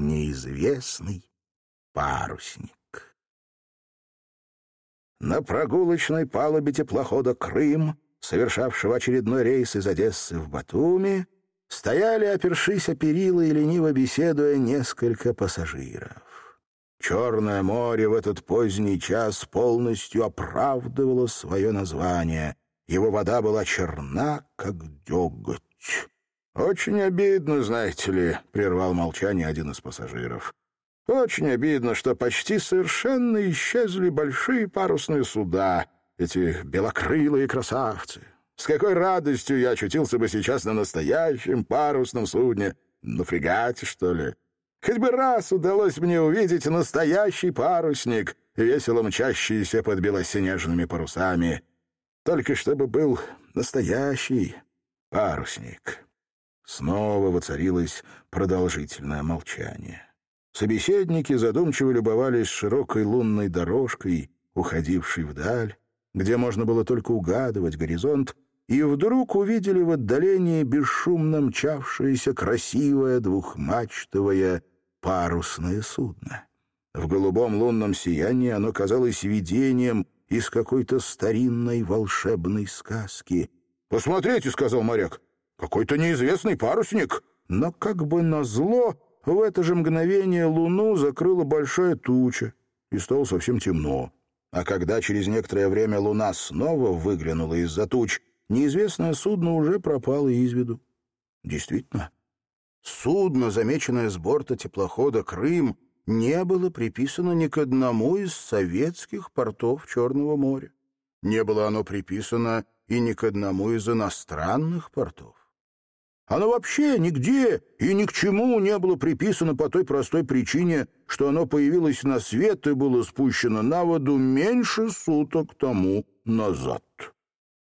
неизвестный парусник. На прогулочной палубе теплохода «Крым», совершавшего очередной рейс из Одессы в Батуми, стояли, опершись о перила и лениво беседуя, несколько пассажиров. Черное море в этот поздний час полностью оправдывало свое название. Его вода была черна, как деготь. «Очень обидно, знаете ли», — прервал молчание один из пассажиров. Очень обидно, что почти совершенно исчезли большие парусные суда, эти белокрылые красавцы. С какой радостью я очутился бы сейчас на настоящем парусном судне, на фрегате, что ли. Хоть бы раз удалось мне увидеть настоящий парусник, весело мчащийся под белоснежными парусами. Только чтобы был настоящий парусник. Снова воцарилось продолжительное молчание. Собеседники задумчиво любовались широкой лунной дорожкой, уходившей вдаль, где можно было только угадывать горизонт, и вдруг увидели в отдалении бесшумно мчавшееся красивое двухмачтовое парусное судно. В голубом лунном сиянии оно казалось видением из какой-то старинной волшебной сказки. «Посмотрите», — сказал моряк, — «какой-то неизвестный парусник». Но как бы назло в это же мгновение луну закрыла большая туча, и стало совсем темно. А когда через некоторое время луна снова выглянула из-за туч, неизвестное судно уже пропало из виду. Действительно, судно, замеченное с борта теплохода «Крым», не было приписано ни к одному из советских портов Черного моря. Не было оно приписано и ни к одному из иностранных портов. Оно вообще нигде и ни к чему не было приписано по той простой причине, что оно появилось на свет и было спущено на воду меньше суток тому назад.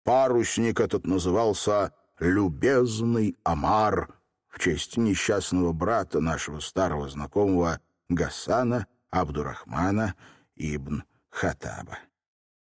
Парусник этот назывался «Любезный Амар» в честь несчастного брата нашего старого знакомого Гасана Абдурахмана ибн Хатаба.